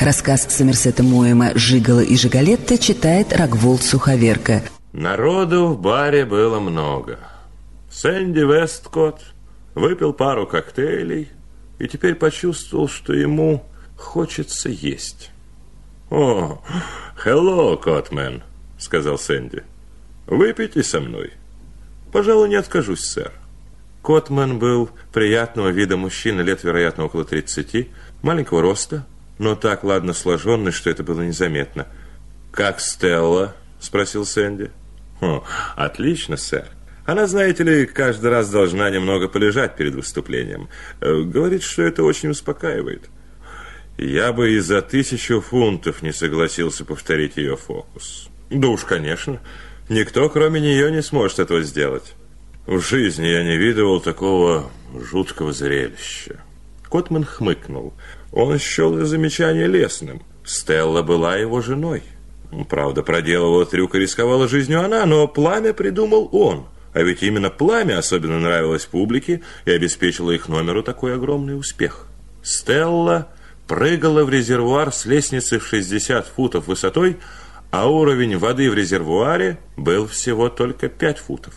Рассказ Сомерсета Моэма «Жигала и Жигалетта» читает Рогволд Суховерка. Народу в баре было много. Сэнди Весткот выпил пару коктейлей и теперь почувствовал, что ему хочется есть. «О, hello, Котмен», — сказал Сэнди. «Выпейте со мной». «Пожалуй, не откажусь, сэр». Котмен был приятного вида мужчина, лет, вероятно, около 30, маленького роста, но так ладно сложенный, что это было незаметно. «Как Стелла?» – спросил Сэнди. «О, отлично, сэр. Она, знаете ли, каждый раз должна немного полежать перед выступлением. Э, говорит, что это очень успокаивает». Я бы и за тысячу фунтов не согласился повторить ее фокус. Да уж, конечно. Никто, кроме нее, не сможет этого сделать. В жизни я не видывал такого жуткого зрелища. Котман хмыкнул. Он счел замечание лесным. Стелла была его женой. Правда, проделывала трюк и рисковала жизнью она, но пламя придумал он. А ведь именно пламя особенно нравилось публике и обеспечило их номеру такой огромный успех. Стелла прыгала в резервуар с лестницы в 60 футов высотой, а уровень воды в резервуаре был всего только 5 футов.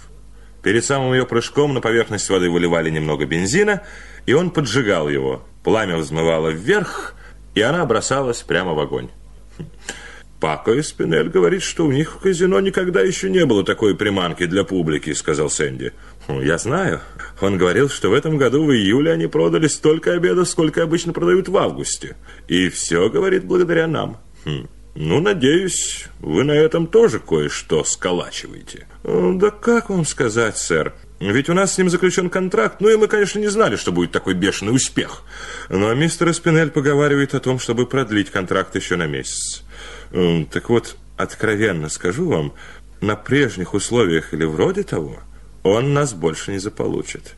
Перед самым ее прыжком на поверхность воды выливали немного бензина, и он поджигал его. Пламя взмывало вверх, и она бросалась прямо в огонь. «Пако и Спинель говорит, что у них в казино никогда еще не было такой приманки для публики», — сказал Сэнди. «Я знаю. Он говорил, что в этом году в июле они продали столько обедов, сколько обычно продают в августе. И все, говорит, благодаря нам. Хм. Ну, надеюсь, вы на этом тоже кое-что сколачиваете. Да как вам сказать, сэр? Ведь у нас с ним заключен контракт, ну и мы, конечно, не знали, что будет такой бешеный успех. Но мистер Эспинель поговаривает о том, чтобы продлить контракт еще на месяц. Так вот, откровенно скажу вам, на прежних условиях или вроде того – он нас больше не заполучит.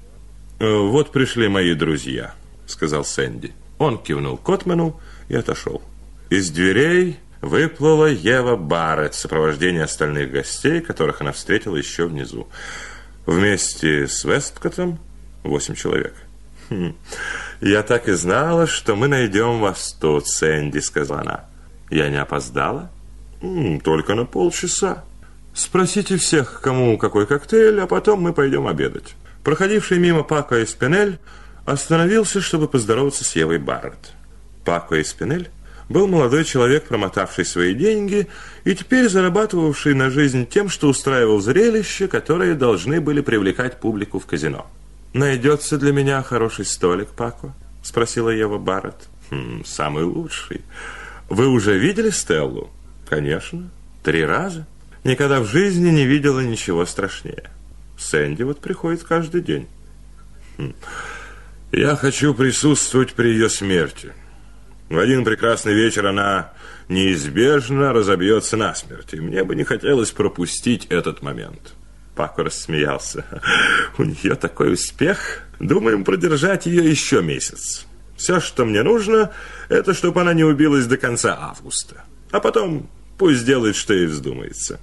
Э, «Вот пришли мои друзья», — сказал Сэнди. Он кивнул Котмену и отошел. Из дверей выплыла Ева Барретт в сопровождении остальных гостей, которых она встретила еще внизу. Вместе с Весткотом восемь человек. «Хм, «Я так и знала, что мы найдем вас тут, Сэнди», — сказала она. «Я не опоздала?» «Только на полчаса». Спросите всех, кому какой коктейль, а потом мы пойдем обедать. Проходивший мимо Пако и Спинель остановился, чтобы поздороваться с Евой Барретт. Пако и Спинель был молодой человек, промотавший свои деньги и теперь зарабатывавший на жизнь тем, что устраивал зрелища, которые должны были привлекать публику в казино. «Найдется для меня хороший столик, Пако?» – спросила Ева Барретт. «Хм, «Самый лучший. Вы уже видели Стеллу?» «Конечно. Три раза». Никогда в жизни не видела ничего страшнее. Сэнди вот приходит каждый день. Хм. Я хочу присутствовать при ее смерти. В один прекрасный вечер она неизбежно разобьется насмерть, и мне бы не хотелось пропустить этот момент. Пако рассмеялся. У нее такой успех. Думаем продержать ее еще месяц. Все, что мне нужно, это чтобы она не убилась до конца августа. А потом пусть делает, что ей вздумается.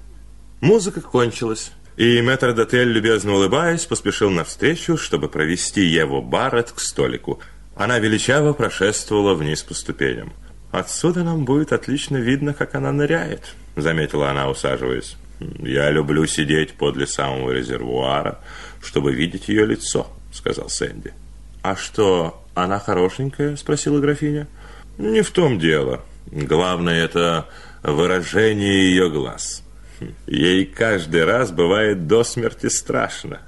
Музыка кончилась, и метрдотель, любезно улыбаясь, поспешил навстречу, чтобы провести Еву Барретт к столику. Она величаво прошествовала вниз по ступеням. «Отсюда нам будет отлично видно, как она ныряет», — заметила она, усаживаясь. «Я люблю сидеть подле самого резервуара, чтобы видеть ее лицо», — сказал Сэнди. «А что, она хорошенькая?» — спросила графиня. «Не в том дело. Главное, это выражение ее глаз». Ей каждый раз бывает до смерти страшно.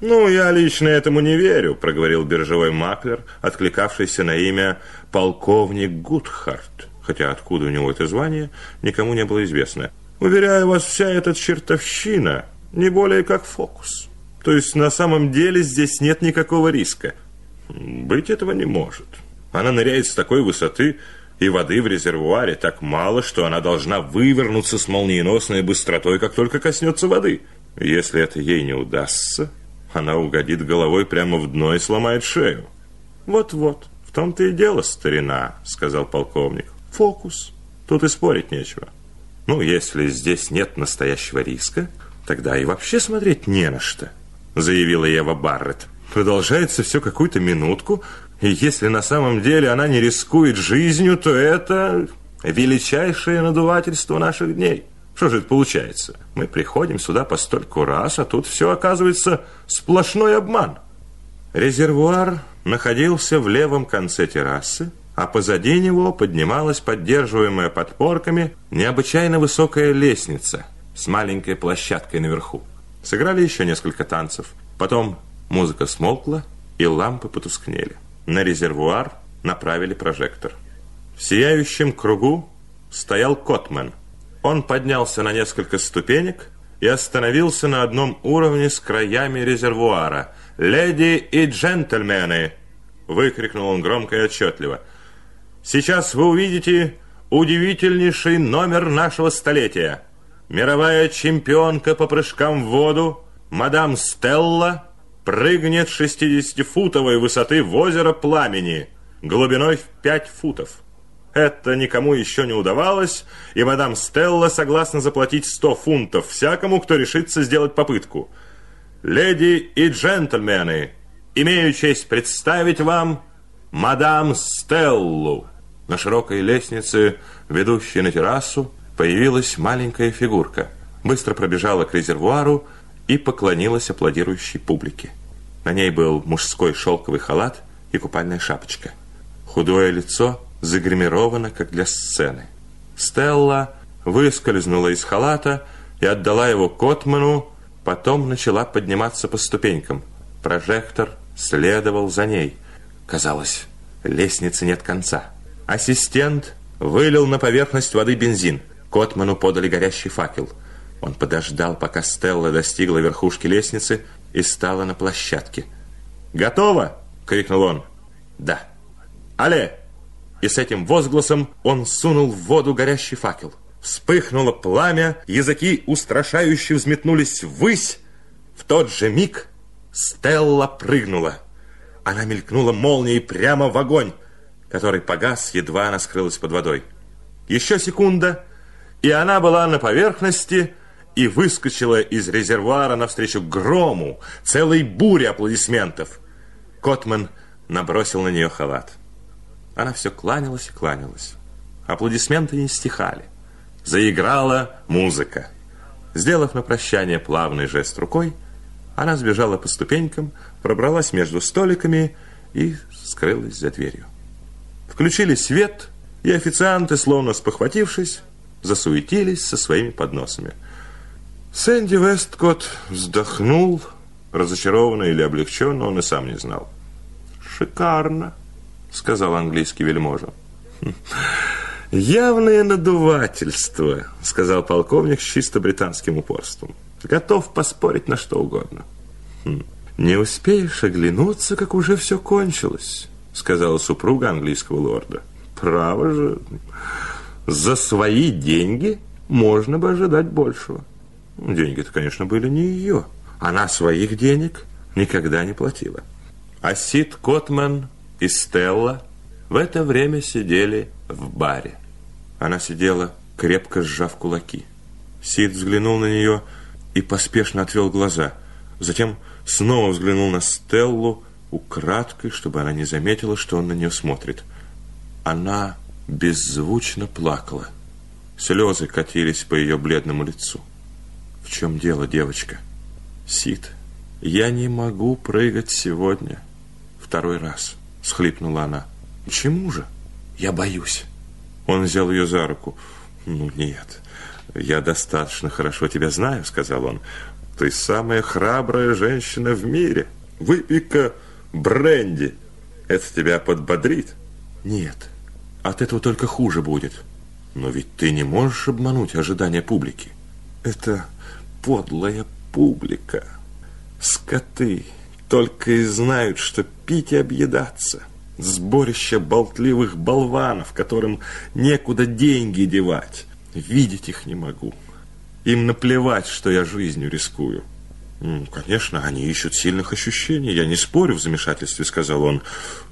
«Ну, я лично этому не верю», – проговорил биржевой маклер, откликавшийся на имя полковник Гудхарт, хотя откуда у него это звание, никому не было известно. «Уверяю вас, вся эта чертовщина не более как фокус. То есть на самом деле здесь нет никакого риска. Быть этого не может. Она ныряет с такой высоты, и воды в резервуаре так мало, что она должна вывернуться с молниеносной быстротой, как только коснется воды. Если это ей не удастся, она угодит головой прямо в дно и сломает шею. «Вот-вот, в том-то и дело, старина», — сказал полковник. «Фокус. Тут и спорить нечего. Ну, если здесь нет настоящего риска, тогда и вообще смотреть не на что», — заявила Ева Барретт. «Продолжается все какую-то минутку, И если на самом деле она не рискует жизнью, то это величайшее надувательство наших дней. Что же это получается? Мы приходим сюда по стольку раз, а тут все оказывается сплошной обман. Резервуар находился в левом конце террасы, а позади него поднималась поддерживаемая подпорками необычайно высокая лестница с маленькой площадкой наверху. Сыграли еще несколько танцев. Потом музыка смолкла, и лампы потускнели. На резервуар направили прожектор. В сияющем кругу стоял Котмен. Он поднялся на несколько ступенек и остановился на одном уровне с краями резервуара. «Леди и джентльмены!» – выкрикнул он громко и отчетливо. «Сейчас вы увидите удивительнейший номер нашего столетия. Мировая чемпионка по прыжкам в воду, мадам Стелла, прыгнет с 60-футовой высоты в озеро Пламени, глубиной в 5 футов». Это никому еще не удавалось, и мадам Стелла согласна заплатить 100 фунтов всякому, кто решится сделать попытку. Леди и джентльмены, имею честь представить вам мадам Стеллу. На широкой лестнице, ведущей на террасу, появилась маленькая фигурка. Быстро пробежала к резервуару и поклонилась аплодирующей публике. На ней был мужской шелковый халат и купальная шапочка. Худое лицо – загримирована, как для сцены. Стелла выскользнула из халата и отдала его Котману, потом начала подниматься по ступенькам. Прожектор следовал за ней. Казалось, лестницы нет конца. Ассистент вылил на поверхность воды бензин. Котману подали горящий факел. Он подождал, пока Стелла достигла верхушки лестницы и стала на площадке. «Готово!» — крикнул он. «Да». «Але!» И с этим возгласом он сунул в воду горящий факел. Вспыхнуло пламя, языки устрашающе взметнулись ввысь. В тот же миг Стелла прыгнула. Она мелькнула молнией прямо в огонь, который погас, едва она скрылась под водой. Еще секунда, и она была на поверхности и выскочила из резервуара навстречу грому, целой буре аплодисментов. Котман набросил на нее халат. Она все кланялась и кланялась. Аплодисменты не стихали. Заиграла музыка. Сделав на прощание плавный жест рукой, она сбежала по ступенькам, пробралась между столиками и скрылась за дверью. Включили свет, и официанты, словно спохватившись, засуетились со своими подносами. Сэнди Весткотт вздохнул, разочарованно или облегченно, он и сам не знал. «Шикарно!» Сказал английский вельможа. «Явное надувательство», — сказал полковник с чисто британским упорством. «Готов поспорить на что угодно». «Не успеешь оглянуться, как уже все кончилось», — сказала супруга английского лорда. «Право же, за свои деньги можно бы ожидать большего». Деньги-то, конечно, были не ее. Она своих денег никогда не платила. А Сид Котман и Стелла в это время сидели в баре. Она сидела, крепко сжав кулаки. Сид взглянул на нее и поспешно отвел глаза. Затем снова взглянул на Стеллу украдкой, чтобы она не заметила, что он на нее смотрит. Она беззвучно плакала. Слезы катились по ее бледному лицу. «В чем дело, девочка?» «Сид, я не могу прыгать сегодня второй раз» схлипнула она. Почему же? Я боюсь. Он взял ее за руку. Ну, нет, я достаточно хорошо тебя знаю, сказал он. Ты самая храбрая женщина в мире. Выпей-ка бренди. Это тебя подбодрит. Нет, от этого только хуже будет. Но ведь ты не можешь обмануть ожидания публики. Это подлая публика. Скоты только и знают, что пить и объедаться. Сборище болтливых болванов, которым некуда деньги девать. Видеть их не могу. Им наплевать, что я жизнью рискую. Ну, конечно, они ищут сильных ощущений. Я не спорю в замешательстве, сказал он.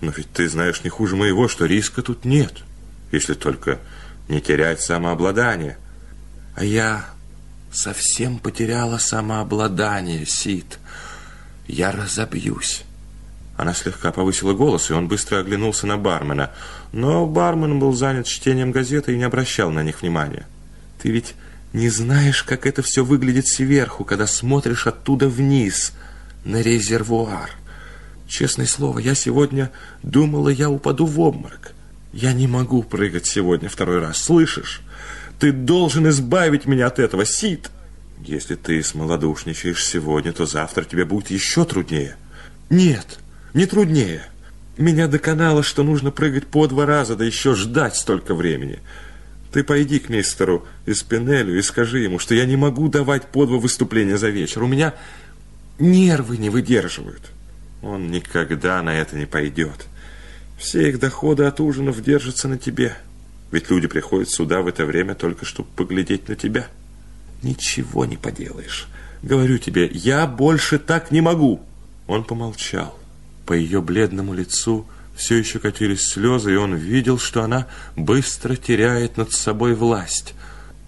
Но ведь ты знаешь не хуже моего, что риска тут нет. Если только не терять самообладание. А я совсем потеряла самообладание, Сид. Я разобьюсь. Она слегка повысила голос, и он быстро оглянулся на бармена. Но бармен был занят чтением газеты и не обращал на них внимания. «Ты ведь не знаешь, как это все выглядит сверху, когда смотришь оттуда вниз, на резервуар. Честное слово, я сегодня думала, я упаду в обморок. Я не могу прыгать сегодня второй раз, слышишь? Ты должен избавить меня от этого, Сид!» Если ты смолодушничаешь сегодня, то завтра тебе будет еще труднее. Нет, не труднее. Меня доконало, что нужно прыгать по два раза, да еще ждать столько времени. Ты пойди к мистеру Испинелю и скажи ему, что я не могу давать по два выступления за вечер. У меня нервы не выдерживают. Он никогда на это не пойдет. Все их доходы от ужинов держатся на тебе. Ведь люди приходят сюда в это время только чтобы поглядеть на тебя. Ничего не поделаешь. Говорю тебе, я больше так не могу. Он помолчал. По ее бледному лицу все еще катились слезы, и он видел, что она быстро теряет над собой власть.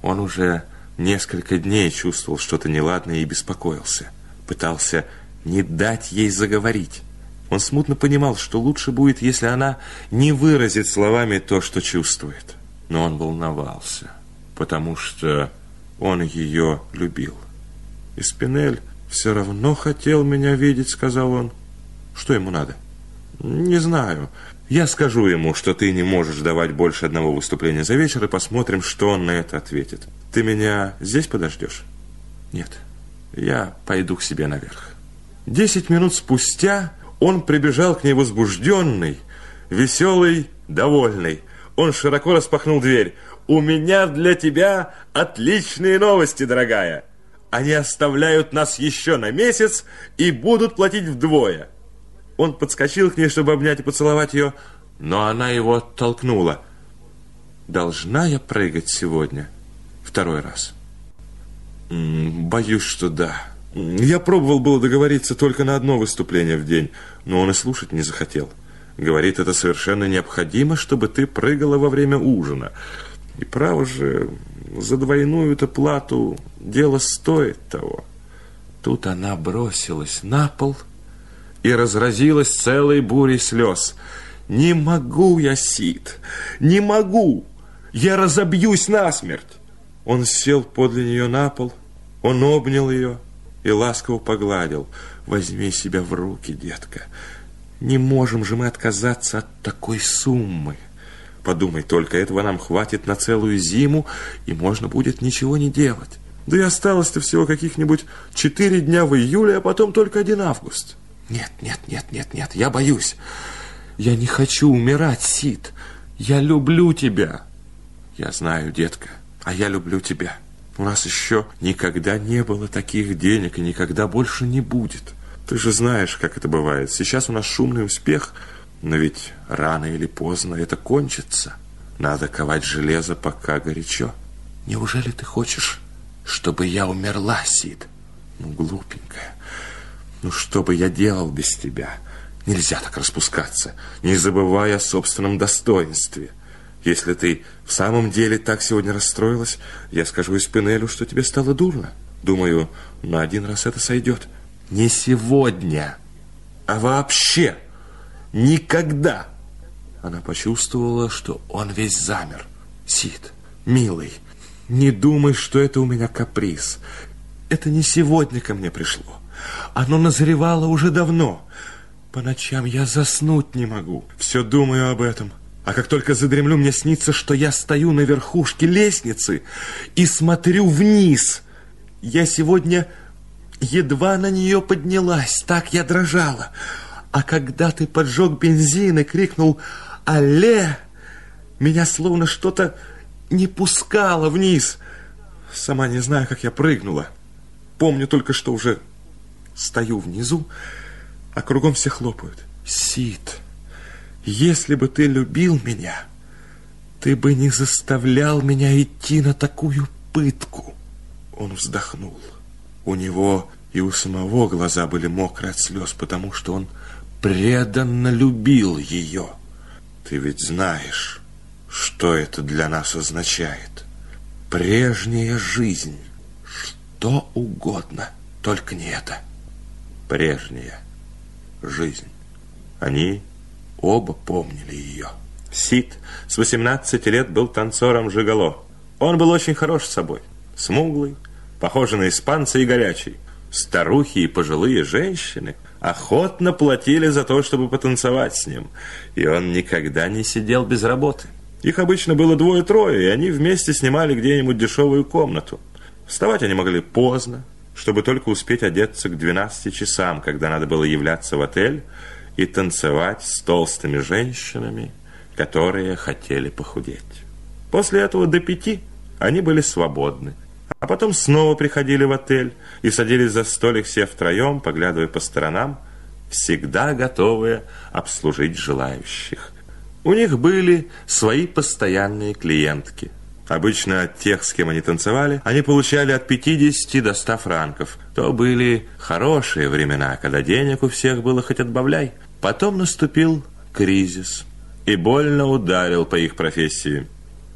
Он уже несколько дней чувствовал что-то неладное и беспокоился. Пытался не дать ей заговорить. Он смутно понимал, что лучше будет, если она не выразит словами то, что чувствует. Но он волновался, потому что он ее любил. И Спинель все равно хотел меня видеть, сказал он. Что ему надо? Не знаю. Я скажу ему, что ты не можешь давать больше одного выступления за вечер, и посмотрим, что он на это ответит. Ты меня здесь подождешь? Нет. Я пойду к себе наверх. Десять минут спустя он прибежал к ней возбужденный, веселый, довольный. Он широко распахнул дверь. «У меня для тебя отличные новости, дорогая. Они оставляют нас еще на месяц и будут платить вдвое». Он подскочил к ней, чтобы обнять и поцеловать ее, но она его оттолкнула. «Должна я прыгать сегодня? Второй раз?» «Боюсь, что да. Я пробовал было договориться только на одно выступление в день, но он и слушать не захотел. Говорит, это совершенно необходимо, чтобы ты прыгала во время ужина». И право же, за двойную-то плату дело стоит того. Тут она бросилась на пол и разразилась целой бурей слез. «Не могу я, Сид, не могу! Я разобьюсь насмерть!» Он сел подле нее на пол, он обнял ее и ласково погладил. «Возьми себя в руки, детка. Не можем же мы отказаться от такой суммы». Подумай только, этого нам хватит на целую зиму, и можно будет ничего не делать. Да и осталось-то всего каких-нибудь четыре дня в июле, а потом только один август. Нет, нет, нет, нет, нет, я боюсь. Я не хочу умирать, Сид. Я люблю тебя. Я знаю, детка, а я люблю тебя. У нас еще никогда не было таких денег и никогда больше не будет. Ты же знаешь, как это бывает. Сейчас у нас шумный успех – но ведь рано или поздно это кончится. Надо ковать железо, пока горячо. Неужели ты хочешь, чтобы я умерла, Сид? Ну, глупенькая. Ну, что бы я делал без тебя? Нельзя так распускаться, не забывая о собственном достоинстве. Если ты в самом деле так сегодня расстроилась, я скажу Испинелю, что тебе стало дурно. Думаю, на один раз это сойдет. Не сегодня, а вообще. Никогда. Она почувствовала, что он весь замер. Сид, милый, не думай, что это у меня каприз. Это не сегодня ко мне пришло. Оно назревало уже давно. По ночам я заснуть не могу. Все думаю об этом. А как только задремлю, мне снится, что я стою на верхушке лестницы и смотрю вниз. Я сегодня едва на нее поднялась, так я дрожала. А когда ты поджег бензин и крикнул «Алле!», меня словно что-то не пускало вниз. Сама не знаю, как я прыгнула. Помню только, что уже стою внизу, а кругом все хлопают. Сид, если бы ты любил меня, ты бы не заставлял меня идти на такую пытку. Он вздохнул. У него и у самого глаза были мокрые от слез, потому что он преданно любил ее. Ты ведь знаешь, что это для нас означает. Прежняя жизнь. Что угодно, только не это. Прежняя жизнь. Они оба помнили ее. Сид с 18 лет был танцором Жигало. Он был очень хорош с собой. Смуглый, похожий на испанца и горячий. Старухи и пожилые женщины охотно платили за то, чтобы потанцевать с ним. И он никогда не сидел без работы. Их обычно было двое-трое, и они вместе снимали где-нибудь дешевую комнату. Вставать они могли поздно, чтобы только успеть одеться к 12 часам, когда надо было являться в отель и танцевать с толстыми женщинами, которые хотели похудеть. После этого до пяти они были свободны, а потом снова приходили в отель и садились за столик все втроем, поглядывая по сторонам, всегда готовые обслужить желающих. У них были свои постоянные клиентки – Обычно от тех, с кем они танцевали, они получали от 50 до 100 франков. То были хорошие времена, когда денег у всех было хоть отбавляй. Потом наступил кризис и больно ударил по их профессии.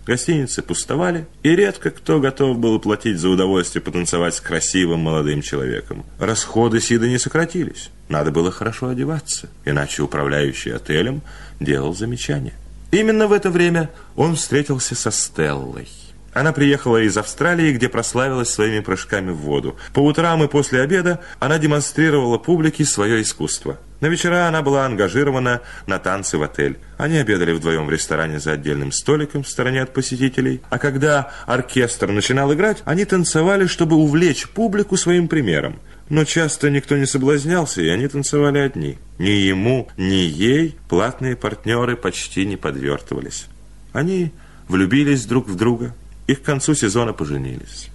Гостиницы пустовали, и редко кто готов был платить за удовольствие потанцевать с красивым молодым человеком. Расходы Сида не сократились. Надо было хорошо одеваться, иначе управляющий отелем делал замечания. Именно в это время он встретился со Стеллой. Она приехала из Австралии, где прославилась своими прыжками в воду. По утрам и после обеда она демонстрировала публике свое искусство. На вечера она была ангажирована на танцы в отель. Они обедали вдвоем в ресторане за отдельным столиком в стороне от посетителей. А когда оркестр начинал играть, они танцевали, чтобы увлечь публику своим примером. Но часто никто не соблазнялся, и они танцевали одни. Ни ему, ни ей платные партнеры почти не подвертывались. Они влюбились друг в друга и к концу сезона поженились.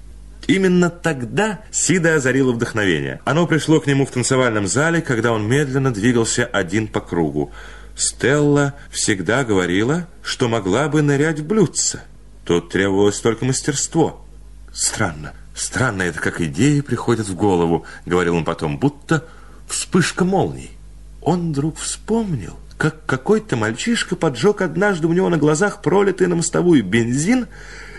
Именно тогда Сида озарило вдохновение. Оно пришло к нему в танцевальном зале, когда он медленно двигался один по кругу. Стелла всегда говорила, что могла бы нырять в блюдце. Тут требовалось только мастерство. Странно, Странно это, как идеи приходят в голову, говорил он потом, будто вспышка молний. Он вдруг вспомнил, как какой-то мальчишка поджег однажды у него на глазах пролитый на мостовую бензин,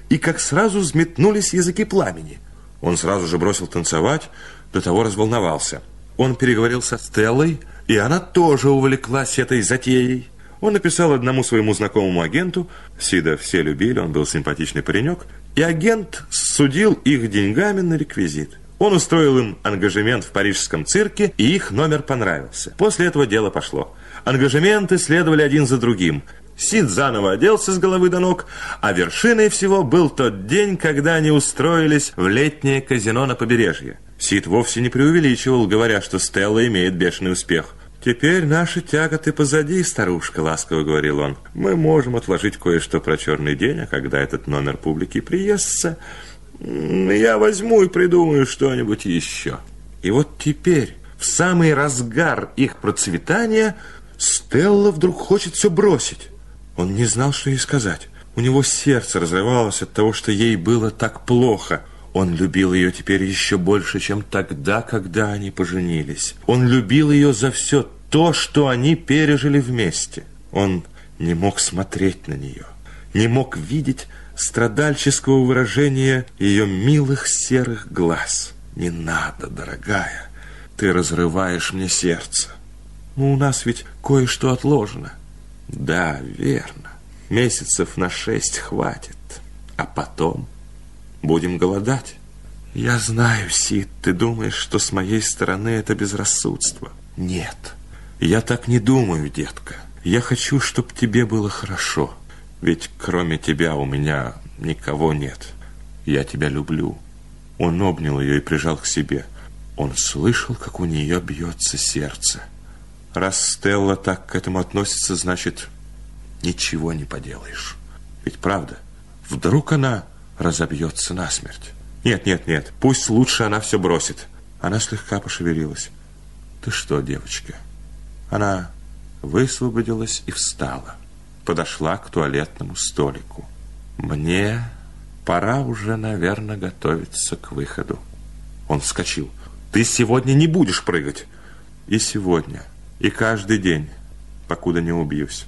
и как сразу взметнулись языки пламени. Он сразу же бросил танцевать, до того разволновался. Он переговорил со Стеллой, и она тоже увлеклась этой затеей. Он написал одному своему знакомому агенту, Сида все любили, он был симпатичный паренек, и агент судил их деньгами на реквизит. Он устроил им ангажемент в парижском цирке, и их номер понравился. После этого дело пошло. Ангажементы следовали один за другим. Сид заново оделся с головы до ног, а вершиной всего был тот день, когда они устроились в летнее казино на побережье. Сид вовсе не преувеличивал, говоря, что Стелла имеет бешеный успех. «Теперь наши тяготы позади, старушка», — ласково говорил он. «Мы можем отложить кое-что про черный день, а когда этот номер публики приестся, я возьму и придумаю что-нибудь еще». И вот теперь, в самый разгар их процветания, Стелла вдруг хочет все бросить. Он не знал, что ей сказать. У него сердце разрывалось от того, что ей было так плохо — он любил ее теперь еще больше, чем тогда, когда они поженились. Он любил ее за все то, что они пережили вместе. Он не мог смотреть на нее, не мог видеть страдальческого выражения ее милых серых глаз. «Не надо, дорогая, ты разрываешь мне сердце. Ну, у нас ведь кое-что отложено». «Да, верно. Месяцев на шесть хватит. А потом...» Будем голодать. Я знаю, Сид, ты думаешь, что с моей стороны это безрассудство. Нет, я так не думаю, детка. Я хочу, чтобы тебе было хорошо. Ведь кроме тебя у меня никого нет. Я тебя люблю. Он обнял ее и прижал к себе. Он слышал, как у нее бьется сердце. Раз Стелла так к этому относится, значит, ничего не поделаешь. Ведь правда, вдруг она разобьется насмерть. Нет, нет, нет, пусть лучше она все бросит. Она слегка пошевелилась. Ты что, девочка? Она высвободилась и встала. Подошла к туалетному столику. Мне пора уже, наверное, готовиться к выходу. Он вскочил. Ты сегодня не будешь прыгать. И сегодня, и каждый день, покуда не убьюсь.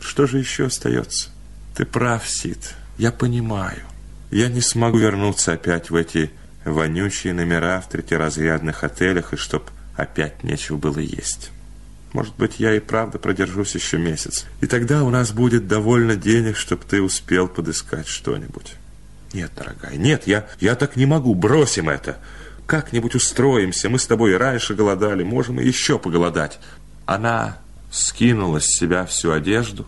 Что же еще остается? Ты прав, Сид. Я понимаю. Я не смогу вернуться опять в эти вонючие номера в третьеразрядных отелях, и чтоб опять нечего было есть. Может быть, я и правда продержусь еще месяц. И тогда у нас будет довольно денег, чтобы ты успел подыскать что-нибудь. Нет, дорогая, нет, я, я так не могу. Бросим это. Как-нибудь устроимся. Мы с тобой и раньше голодали, можем и еще поголодать. Она скинула с себя всю одежду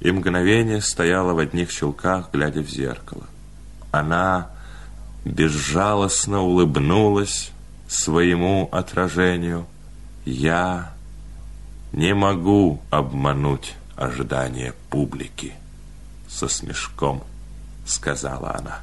и мгновение стояла в одних чулках, глядя в зеркало. Она безжалостно улыбнулась своему отражению. Я не могу обмануть ожидания публики, со смешком сказала она.